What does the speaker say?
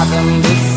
fathom this